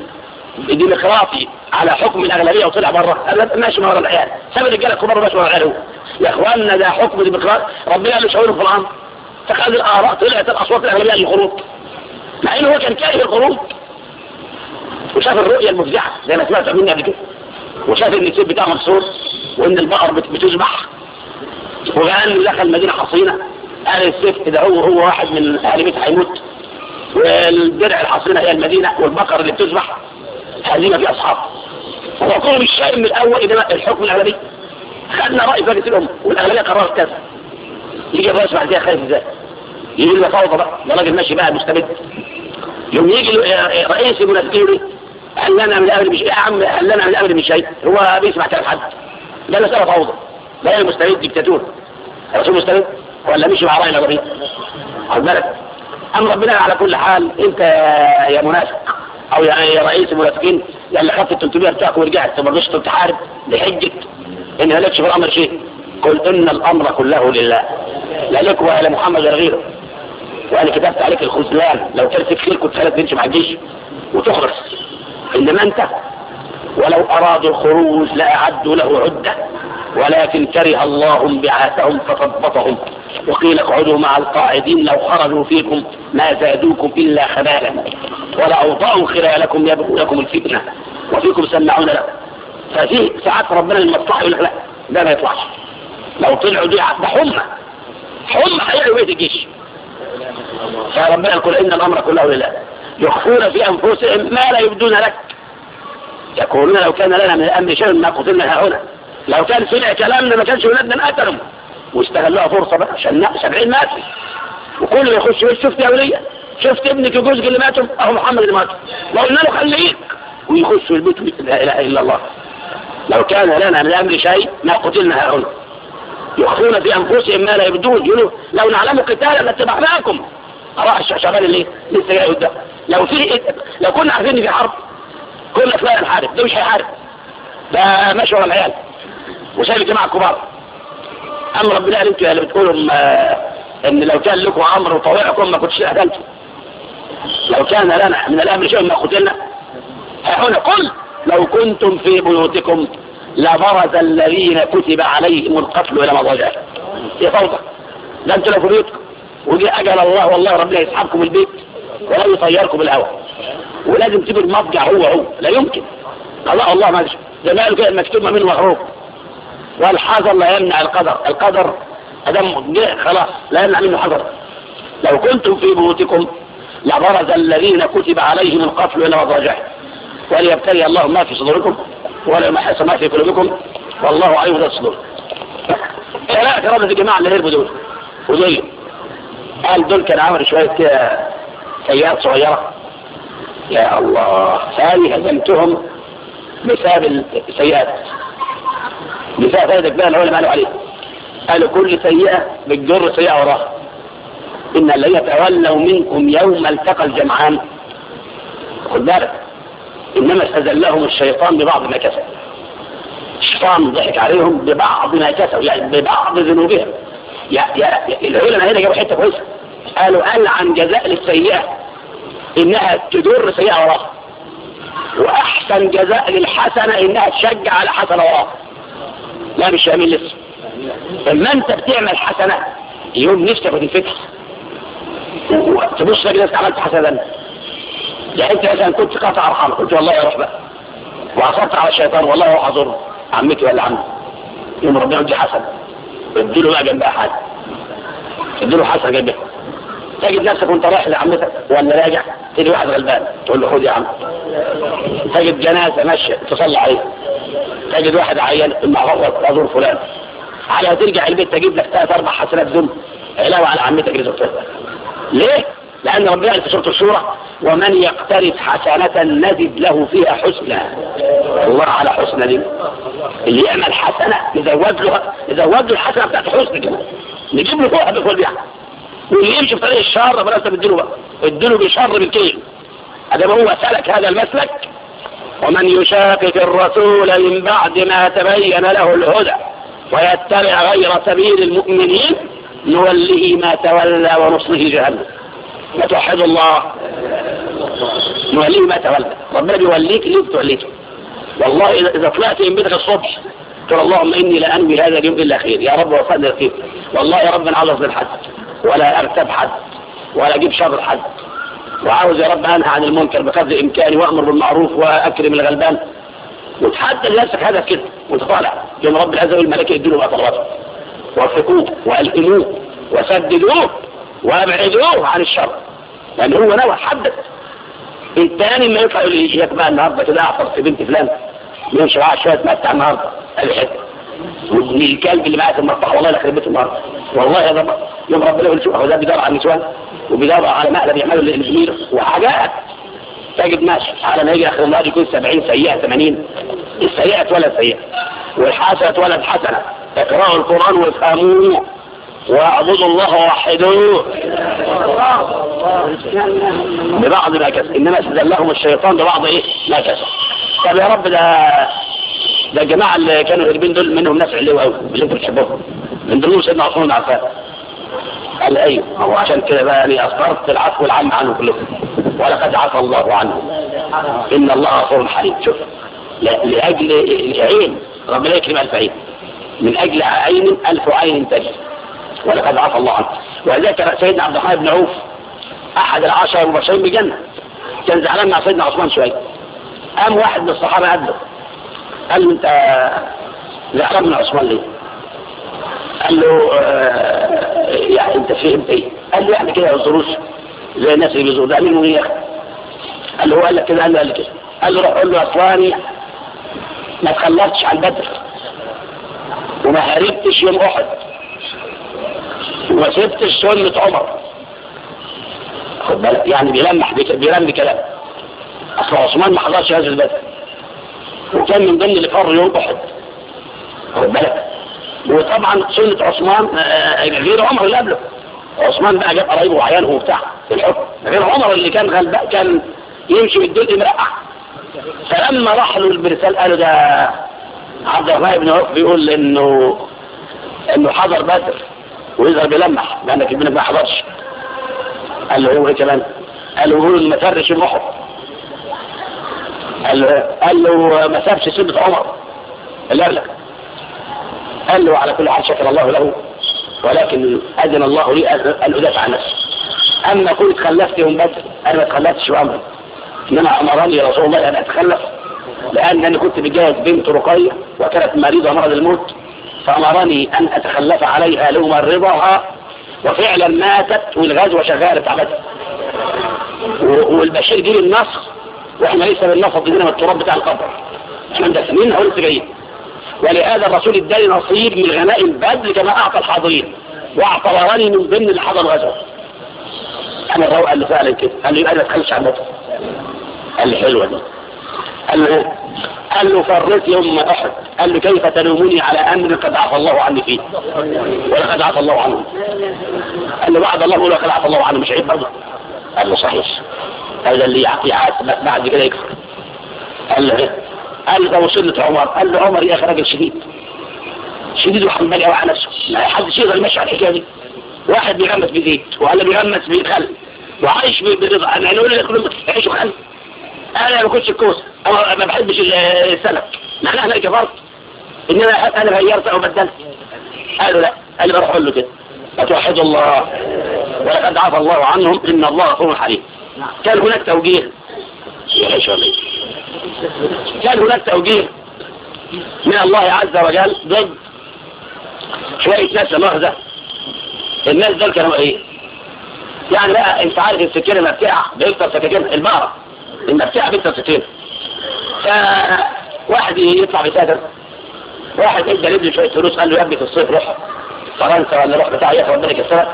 ديمقراطي على حكم الأغلبية وطلع بره قال ماشي ورا العيال. ساب الرجاله الكبار ماشي ورا العيال هو يا إخواننا ده حكم ديمقراطي. ربنا مش هيقول في الامر فخذ الاراء طلعت الأصوات الأغلبية للخروج. مع إنه هو كان كاره الخروج. وشاف الرؤية المفزعة زي ما سمعت مني قبل كده. وشاف إن السيف بتاعه مكسور وإن البقر بتذبح وقال دخل مدينة حصينة. قال السيف ده هو هو واحد من أهل بيت هيموت. والدرع الحصينة هي المدينة والبقر اللي بتذبح هزيمة في أصحابه مش الشيء من الأول إنما الحكم الأغلبي خدنا رأي فاجة الأم والأغلبية قررت كذا. يجي الرئيس بعد كده خايف إزاي؟ يجي له فوضى بقى. ده راجل ماشي بقى مستبد يوم يجي رئيس المنافقين قال لنا من الامر بشيء؟ يا عم قال لنا من الامر بشيء؟ هو بيسمع كلام حد. ده مساله فوضى. ده المستبد ديكتاتور. الرسول مستبد ولا مشي مع راي العربيه خد بالك. أم ربنا على كل حال أنت يا منافق أو يا رئيس المنافقين اللي خدت ال 300 بتاعك ورجعت ما رضيتش تحارب بحجة إن مالكش في الأمر شيء. قل إن الأمر كله لله. لا لك ولا محمد ولا غيره. وأنا كتبت عليك الخذلان. لو كانت في خير كنت خلت تمشي مع الجيش. وتخلص. عندما انتهوا. ولو أرادوا الخروج لأعدوا له عدة. ولكن كره الله بعاثهم فثبطهم. وقيل اقعدوا مع القاعدين لو خرجوا فيكم ما زادوكم إلا خبالا. ولأوضعوا خلالكم يبغونكم الفتنة. وفيكم سمعون له. ففي ساعات ربنا لما يقول لك لا ده ما يطلعش. لو طلعوا دي ده حمى. حمى هيعملوا إيه الجيش فربنا يقول إن الأمر كله لله. يخفون في أنفسهم ما لا يبدون لك. يقولون لو كان لنا من الأمر شيء ما قتلنا هنا. لو كان سمع كلامنا ما كانش ولادنا الأثر واستغلوها فرصة بقى عشان سبعين ماتوا. وكل اللي يخش يقول شفت يا ولية؟ شفت ابنك وجوزك اللي ماتوا؟ أهو محمد اللي ماتوا لو قلنا له خليك. ويخشوا البيت لا إله إلا الله. لو كان لنا من الأمر شيء ما قتلنا هنا. يخفون في أنفسهم ما لا يبدون. يقولوا لو نعلم قتالا لاتبعناكم. أراح الشعشعان اللي لسه جاي قدام. لو في لو كنا عارفين في حرب كنا فلان حارب ده مش هيحارب ده ماشي ورا العيال وشايل الجماعة الكبار. اما ربنا قال أنتوا اللي بتقولوا ان لو كان لكم أمر وطوعكم ما كنتش قتلتوا لو كان لنا من الأمر شيء ما قتلنا. هيحولنا قل لو كنتم في بيوتكم لبرز الذين كتب عليهم القتل إلى مضاجعهم يا فوضى ده أنتوا لو في بيوتكم. وجي أجل الله والله ربنا يسحبكم البيت. ولا يطيركم الهوى ولازم تجيب المضجع هو هو لا يمكن. قضاء الله ما زمان كده مكتوب ما من مغروب والحذر لا يمنع القدر. القدر أدم جه خلاص لا يمنع منه حذر. لو كنتم في بيوتكم لبرز الذين كتب عليهم القتل إلى مضاجعهم وليبتلي الله ما في صدوركم ولا يمحص ما في قلوبكم. والله عليم ذات الصدور لا إيه كرامة الجماعة اللي هربوا دول؟ ودول قال دول كان عامل شوية كده سيارة صغيرة. يا الله هذه هزمتهم بسبب السيئات. بسبب هذا بقى العلماء عليه. قالوا كل سيئة بتجر سيئة وراها. إن الذين تولوا منكم يوم التقى الجمعان. خد بالك. إنما استذلهم الشيطان ببعض ما كسب. الشيطان ضحك عليهم ببعض ما كسب يعني ببعض ذنوبهم. يا يا العلماء هنا جابوا حتة كويسة. قالوا قال عن جزاء للسيئة إنها تدر سيئة وراها وأحسن جزاء للحسنة إنها تشجع على حسنة وراها لا مش يامين لسه. فما أنت بتعمل حسنة يوم نفسك وتنفتح تبص كده انت عملت حسنة. يعني أنت مثلا كنت قاطع رحمة قلت والله يا بقى وعصرت على الشيطان والله أروح ازور عمتي ولا عمي يوم ربنا يدي حسنة. اديله بقى جنبها حاجة اديله حسنة جنبها تجد نفسك وانت رايح لعمتك ولا راجع تجي واحد غلبان تقول له خد يا عم. تجد جنازة ماشية تصلي عليها. تجد واحد عيان المعرض ازور فلان. على ترجع البيت تجيب لك ثلاث أربع حسنات دول علاوة على عمتك اللي زرتها. ليه؟ لأن ربنا قال في سورة السورة ومن يقترف حسنة نزد له فيها حسنى الله على حسنى دي. اللي يعمل حسنة نزود له نزود له الحسنة بتاعت حسنة كمان نجيب له فوقها بكل بيها. ويمشي يمشي في طريق الشر فلا تبدله بقى ادله بشر بالكيل ادام هو سلك هذا المسلك. ومن يشاكك الرسول من بعد ما تبين له الهدى ويتبع غير سبيل المؤمنين نوله ما تولى ونصله جهنم. وتوحد الله. نوليه ما تولى. ربنا بيوليك ليه بتوليته. والله إذا طلعت من بيتك الصبح تقول اللهم إني لا أنوي هذا اليوم إلا خير. يا رب وفقنا خير والله يا رب أنا عاوز ولا أرتب حد ولا أجيب شر حد. وعاوز يا رب أنهى عن المنكر بقدر إمكاني وأمر بالمعروف وأكرم الغلبان. وتحدد لنفسك هدف كده وتطالع. طالع يوم رب العزة والملائكة يدوا له بقى طلبات وفقوه وألهموه وسددوه وأبعدوه عن الشر. لأن هو نوى حدد. الثاني ما يطلع يقول لك بقى النهارده كده اعصر في بنت فلان. يمشي معاها شوية متع النهارده. قال حتة والكلب اللي معاه في المطبخ والله لا خربته النهارده والله يا رب. يوم ربنا يقول شوف ده بيدور على النسوان وبيدور على مقلب يعملوا للزميل وحاجات. تجد ماشي على ما يجي آخر النهار يكون 70 سيئة 80 السيئة ولا سيئة. والحسنة ولا الحسنه اقرأوا القرآن وافهموه. واعبدوا الله ووحدوه. ببعض ما كسب. إنما استدلهم الشيطان ببعض إيه؟ ما كسب. طب يا رب ده ده الجماعه اللي كانوا هربين دول منهم ناس حلوة قوي اللي أنتوا بتحبوهم. من دروس سيدنا عثمان بن عفان قال أيوه هو عشان كده بقى يعني اصدرت العفو العام عنه كلكم ولقد عفى الله عنه. إن الله غفور حليم. شوف لأجل عين ربنا يكرم ألف عين. من أجل عين ألف عين تجري ولقد عفى الله عنه. ولذلك سيدنا عبد الرحمن بن عوف أحد العشر المبشرين بالجنة. كان زعلان مع سيدنا عثمان شوية. قام واحد من الصحابة قال قال له انت ذكرنا عثمان ليه؟ قال له آه يعني انت فهمت إيه؟ قال له يعني كده ما زي الناس اللي بيزوروا ده قال له إيه قال له هو قال لك كده؟ قال له قال كده. قال له روح قول له اصلاني ما تخلفتش عن بدر وما هربتش يوم أحد وما سبتش سنة عمر. خد بالك يعني بيلمح بيلم بكلام أصل عثمان ما حضرش هذا البدر. وكان من ضمن اللي فر يوم أحد. خد بالك. وطبعا سنة عثمان آه، آه، آه، غير عمر اللي قبله. عثمان بقى جاب قرايبه وعيانه وبتاع في الحكم. غير عمر اللي كان غلبان كان يمشي بالدنيا مرقع فلما راح له المرسال قالوا ده عبد الرحمن بن عوف بيقول إنه إنه حضر بدر ويظهر بيلمح لأنك ابنك ما حضرش. قال له إيه كمان؟ قال له قول ما فرش قال له ما سابش سنة عمر. الأرلك قال له على كل حال شكر الله له ولكن أذن الله لي أن أدافع عن نفسي. أما كنت خلفت يوم بدر أنا ما تخلفتش بأمر إنما أمرني رسول الله أن أتخلف لأن أنا كنت بجاهد بنت رقية وكانت مريضة مرض الموت فأمرني أن أتخلف عليها لأمرضها وفعلا ماتت والغزوة شغالة عبدها والبشير دي النصر وإحنا لسه بنلخبط بينا التراب بتاع القبر. إحنا مدفنين هون جايين ولهذا الرسول اداني نصيب من غناء البدر كما أعطى الحاضرين واعتبرني من ضمن اللي حضر غزوة. أنا قال لي فعلا كده. قال لي أنا تخلش عن قال لي حلوة دي. قال له قال له فرت يوم أحد. قال له كيف تلوموني على أمر قد عفى الله عني فيه؟ ولقد عفى الله عنه. قال له بعد الله ولقد عفى الله عنه مش عيب برضه. قال له صحيح. الذي يعات بعد كده يكفر قال له إيه قال له وصلت عمر. قال له عمر يا أخي راجل شديد. شديد وحمال قوي على نفسه. ما حدش يقدر يمشي على الحكاية دي واحد بيغمس بزيت ولا بيغمس بخل وعايش برضا أنا نقول لك كلهم عيشوا خل. أنا ما كنتش الكوسه أنا ما بحبش السلف. معناها أنا كفرت. ان أنا أنا غيرت أو بدلت. قالوا لا. قال بروح أقول له كده. فتوحدوا الله. ولقد عفى الله عنهم إن الله غفور حليم كان هناك توجيه كان هناك توجيه من الله عز وجل ضد شوية ناس مغزة الناس دول كانوا إيه يعني بقى انت عارف السكينة المبتاع بيكتر سكينة البقرة المبتاع بيكتر سكينة فواحد يطلع بسادر واحد ادى لابنه شوية فلوس قال له يا ابني في الصيف روح فرنسا ولا روح بتاع ياخد ربنا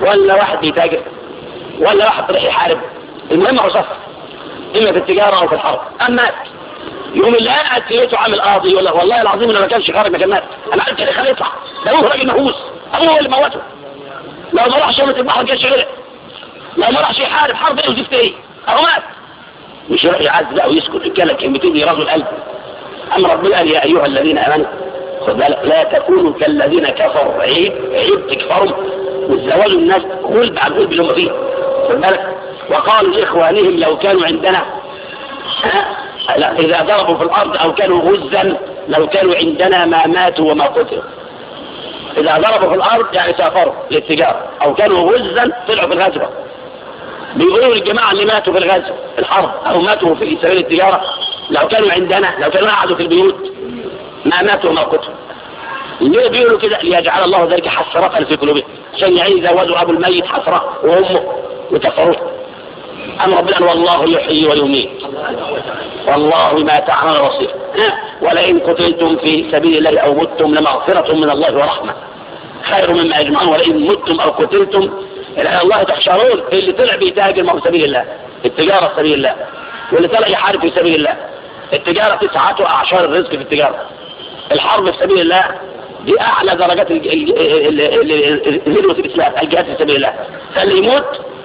ولا واحد بيتاجر ولا واحد رايح يحارب المهم رشفت إما في التجارة أو في الحرب. أما يوم اللي أنا أتيته عامل قاضي يقول لك والله العظيم أنا ما كانش خارج مجمات مات أنا قلت اللي خليه يطلع. ده هو أبوه مهووس. هو اللي موته. لو ما راحش يومة البحر كانش غرق لو ما راحش يحارب حرب إيه وزفت إيه؟ أهو مات. مش يروح يعذب أو يسكت. إن كان لك كلمتين يرازوا القلب أما ربنا قال يا أيها الذين آمنوا خد بالك لا تكونوا كالذين كفروا. عيب عيب تكفروا. والزواج الناس غلب على الغلب اللي هم فيه. خد بالك. وقالوا لإخوانهم لو كانوا عندنا. إذا ضربوا في الأرض أو كانوا غزا لو كانوا عندنا ما ماتوا وما قتلوا. إذا ضربوا في الأرض يعني سافروا للتجارة. أو كانوا غزا طلعوا في الغزوة. بيقولوا للجماعة اللي ماتوا في الغزو الحرب أو ماتوا في سبيل التجارة لو كانوا عندنا لو كانوا قعدوا في البيوت ما ماتوا وما قتلوا. ليه بيقولوا كده؟ ليجعل الله ذلك حسرة في قلوبهم. عشان يعيد زوجوا أبو الميت حسرة وأمه وتفرق أم ربنا والله يحيي ويميت والله ما تعمل بصير ولئن قتلتم في سبيل الله أو متم لمغفرة من الله ورحمة خير مما يجمعون ولئن متم أو قتلتم إلى الله تحشرون اللي طلع بيتاجر في سبيل الله التجارة في سبيل الله واللي طلع يحارب في سبيل الله التجارة تسعة أعشار الرزق في التجارة الحرب في سبيل الله دي أعلى درجات ذروة الإسلام الجهاد في سبيل الله فاللي يموت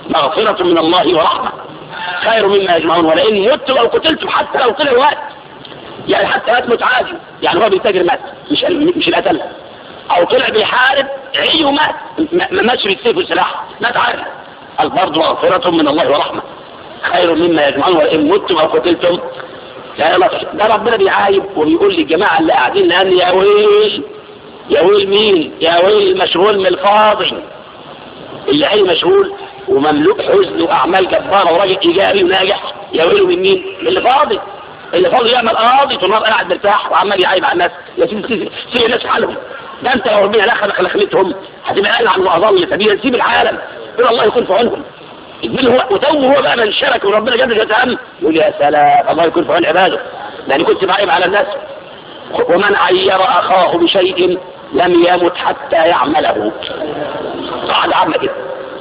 مغفرة من الله ورحمة. خير مما يجمعون. ولئن مت لو قتلتم حتى لو طلع الوقت يعني حتى يتمت عادي يعني هو بيتاجر مات. مش مش القتل. أو طلع بيحارب عي ومات ما ماتش بالسيف والسلاح. مات عادي قال برضه مغفرة من الله ورحمة. خير مما يجمعون. ولئن متم أو قتلتم. يعني ده ربنا بيعايب وبيقول للجماعة اللي قاعدين لأن يا ويل يا ويل مين؟ يا ويل مشغول من الفاضي. اللي عيني مشغول ومملوك حزن واعمال جبارة وراجل إيجابي وناجح ياويله من مين؟ من اللي فاضي. اللي فاضي يعمل قاضي طول أنا قاعد مرتاح وعمال يعيب على الناس. يا سيدي سيب الناس في حالهم. ده أنت لو ربنا لخلق خلقتهم هتبقى أقل عن وعظهم سبيلا سيب العالم. قول الله يكون في عونهم يجمل هو وتوه هو بقى من شرك وربنا جل جلاله. يقول يا سلام الله يكون في عون عباده. لأني كنت بعيب على الناس. ومن عير أخاه بشيء لم يمت حتى يعمله. قعد عامة كده.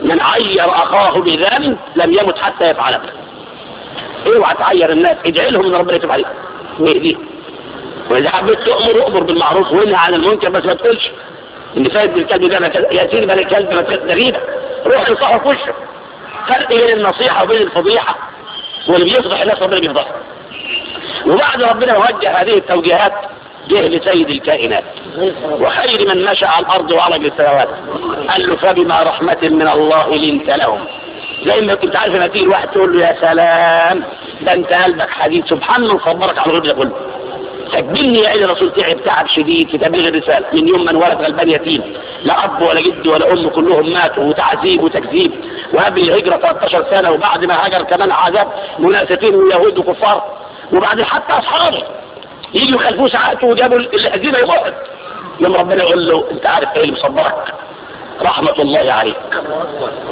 من عير أخاه بذنب لم يمت حتى يفعله اوعى تعير الناس اجعلهم من ربنا يتوب عليهم وإذا حبيت تؤمر أمر بالمعروف وانهى عن المنكر بس ما تقولش. ان فايد بالكلب ده يا سيدي بلا كلب ما تغيبه روح انصحه في فرق بين النصيحة وبين الفضيحة. واللي بيفضح الناس ربنا بيفضحها وبعد ربنا وجه هذه التوجيهات جه لسيد الكائنات وخير من نشا على الأرض وعلى السماوات. قال له فبما رحمة من الله لنت لهم. زي ما كنت عارف لما تيجي الواحد تقول له يا سلام ده أنت قلبك حديد سبحان الله خبرك على الغيب ده كله سجلني يا عيني الرسول تعب؟ تعب شديد في تبليغ الرسالة. من يوم ما انولد غلبان يتيم. لا أب ولا جد ولا أم كلهم ماتوا وتعذيب وتكذيب. وقبل الهجره 13 سنة وبعد ما هاجر كمان عذاب منافقين ويهود وكفار وبعد حتى اصحابه يجي يخلفوه ساعات وجابوا الأجيبة يقعد يوم ربنا يقول له أنت عارف إيه اللي مصبرك رحمة الله عليك.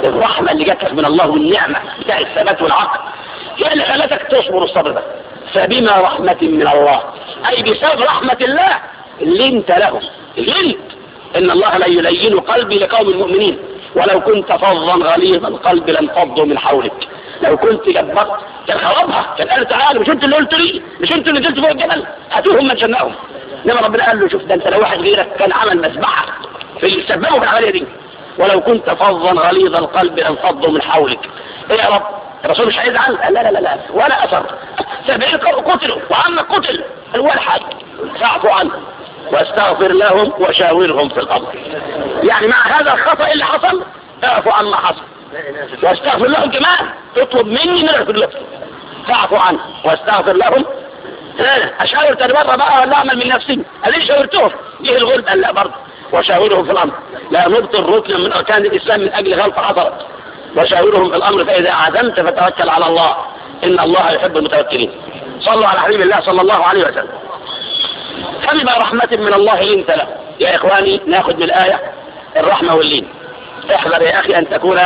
الرحمة اللي جات لك من الله والنعمة بتاع الثبات والعقل. هي اللي خلتك تصبر الصبر ده. فبما رحمة من الله. أي بسبب رحمة الله لنت له لنت. إن الله لا يلين قلبي لقوم المؤمنين ولو كنت فظا غليظ القلب لانفضوا من حولك. لو كنت جبرت كان خربها كان قال تعالى مش انت اللي قلت لي؟ مش انت اللي نزلت فوق الجبل؟ هاتوهم من شنقهم انما ربنا قال له شوف ده أنت لو واحد غيرك كان عمل مذبحه في سببه في العملية دي. ولو كنت فظا غليظ القلب لانفضوا من حولك. إيه يا رب؟ الرسول مش هيزعل لا لا لا لا ولا أثر. سبعين قتلوا وعمك قتل. الوالحد فاعفو عنه واستغفر لهم وشاورهم في الأمر. يعني مع هذا الخطأ اللي حصل اعفو عما حصل. واستغفر لهم كمان. تطلب مني ان اغفر لهم فاعفو عنه واستغفر لهم. اشاور تاني مرة بقى ولا أعمل من نفسي. ادي شاورتهم جه الغلب قال لا برضه. وشاورهم في الأمر. لا نبطل ركنا من أركان الإسلام من أجل غلط عطرة وشاورهم في الأمر فإذا عزمت فتوكل على الله. إن الله يحب المتوكلين. صلوا على حبيب الله صلى الله عليه وسلم. فبما رحمة من الله لنت له. يا إخواني نأخذ من الآية الرحمة واللين. احذر يا أخي أن تكون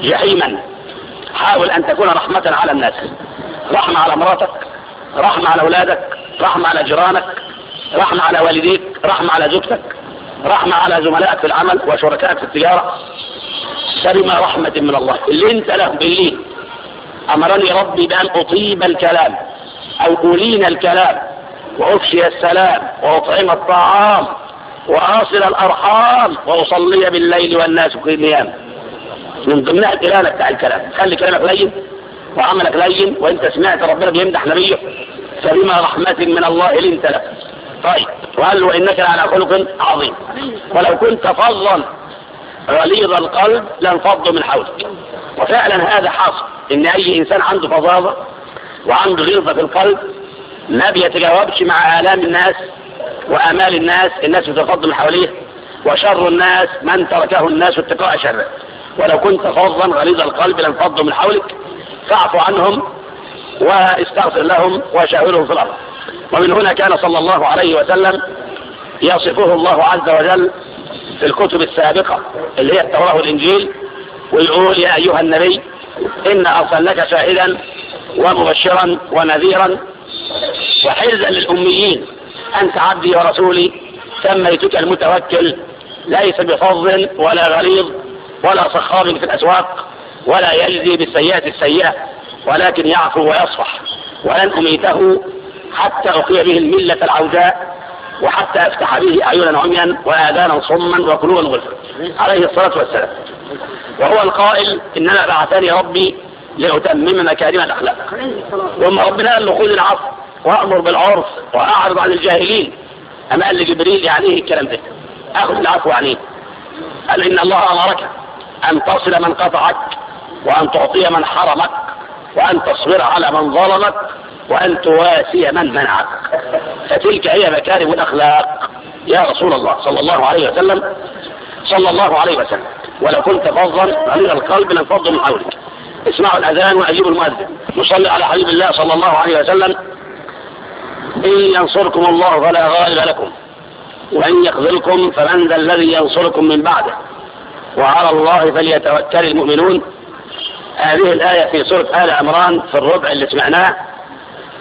جحيما. حاول أن تكون رحمة على الناس. رحمة على مراتك رحمة على أولادك رحمة على جيرانك رحمة على والديك رحمة على زوجتك رحمة على زملائك في العمل وشركائك في التجارة. سلم رحمة من الله. اللي انت له بالليل أمرني ربي بأن أطيب الكلام أو ألين الكلام وأفشي السلام وأطعم الطعام وأصل الأرحام وأصلي بالليل والناس في الميام من ضمنها الدلالة بتاع الكلام. خلي كلامك لين وعملك لين وانت سمعت ربنا بيمدح نبيه فبما رحمة من الله لنت له طيب وقال له إنك على خلق عظيم. ولو كنت فظا غليظ القلب لانفضوا من حولك. وفعلا هذا حاصل. إن أي إنسان عنده فظاظة وعنده غلظة في القلب ما بيتجاوبش مع آلام الناس وآمال الناس الناس بتفضل من حواليه وشر الناس من تركه الناس اتقاء شره. ولو كنت فظا غليظ القلب لانفضوا من حولك. فاعف عنهم واستغفر لهم وشاورهم في الأرض ومن هنا كان صلى الله عليه وسلم يصفه الله عز وجل في الكتب السابقة اللي هي التوراة والإنجيل ويقول يا أيها النبي إن أرسلناك شاهدا ومبشرا ونذيرا وحرزا للأميين أنت عبدي ورسولي سميتك المتوكل ليس بفظ ولا غليظ. ولا صخاب في الأسواق ولا يجزي بالسيئة السيئة ولكن يعفو ويصفح. ولن أميته حتى أقي به الملة العوجاء وحتى أفتح به أعينا عميا وآذانا صما وقلوبا غلفا. عليه الصلاة والسلام. وهو القائل إنما بعثني ربي لأتمم مكارم الأخلاق. وما ربنا قال له خذ العصر وأمر بالعرف وأعرض عن الجاهلين. أما قال لجبريل يعنيه الكلام ده. أخذ العفو عليه قال إن الله أمرك. أن تصل من قطعك وأن تعطي من حرمك وأن تصبر على من ظلمك وأن تواسي من منعك. فتلك هي مكارم الأخلاق. يا رسول الله صلى الله عليه وسلم صلى الله عليه وسلم. ولو كنت فظا غير القلب لانفضوا من حولك. اسمعوا الأذان وأجيبوا المؤذن. نصلي على حبيب الله صلى الله عليه وسلم. إن ينصركم الله فلا غالب لكم وأن يخذلكم فمن ذا الذي ينصركم من بعده. وعلى الله فليتوكل المؤمنون. هذه الآية في سورة آل عمران في الربع اللي سمعناه.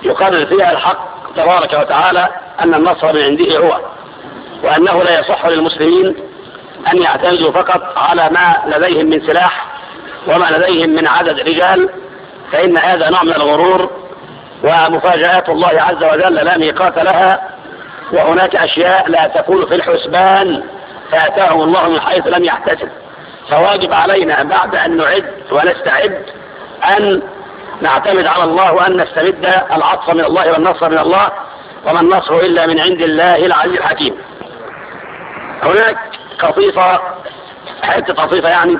يقرر فيها الحق تبارك وتعالى أن النصر من عنده هو وأنه لا يصح للمسلمين أن يعتمدوا فقط على ما لديهم من سلاح وما لديهم من عدد رجال فإن هذا نوع من الغرور ومفاجآت الله عز وجل لا ميقات لها وهناك أشياء لا تكون في الحسبان فأتاهم الله من حيث لم يحتسب. فواجب علينا بعد أن نعد ونستعد أن نعتمد على الله وأن نستمد العطف من الله والنصر من الله وما النصر إلا من عند الله العلي الحكيم. هناك قصيصة حتة قصيصة يعني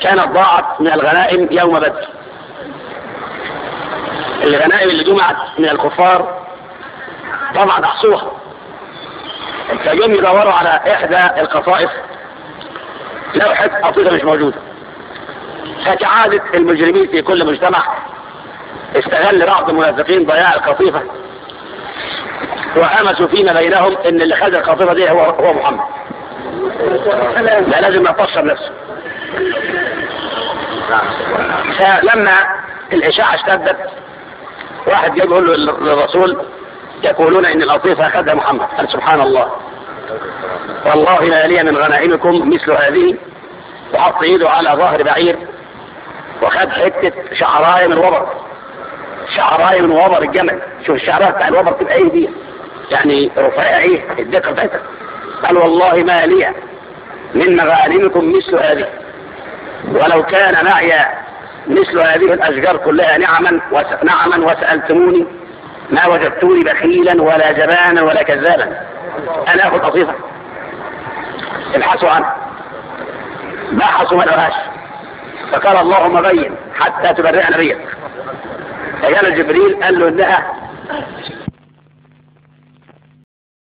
كانت ضاعت من الغنائم يوم بدر. الغنائم اللي جمعت من الكفار طبعا أحصوها. فجم يدوروا على إحدى القصائف لوحة أفضل مش موجودة. فكعادة المجرمين في كل مجتمع. استغل بعض المنافقين ضياع القطيفة وأمسوا فيما بينهم إن اللي خد القطيفة دي هو, هو محمد. لا لازم نتصر نفسه. فلما الإشاعة اشتدت واحد يقول للرسول يقولون إن القطيفة أخذها محمد. قال سبحان الله. والله ما لي من غنائمكم مثل هذه وحط ايده على ظهر بعير وخد حتة شعراية من وبر شعراية من وبر الجمل. شوف الشعراية بتاع الوبر تبقى إيه دي؟ يعني رفيعة إيه الدقة بتاعتها. قال والله ما لي من مغانمكم مثل هذه. ولو كان معي مثل هذه الأشجار كلها نعما نعما وسألتموني ما وجدتوني بخيلا ولا جبانا ولا كذابا. أنا اخذ قصيصه ابحثوا عنه. بحثوا ما لهاش. فقال اللهم بين حتى تبرئنا نبيك. فجاء جبريل قال له إنها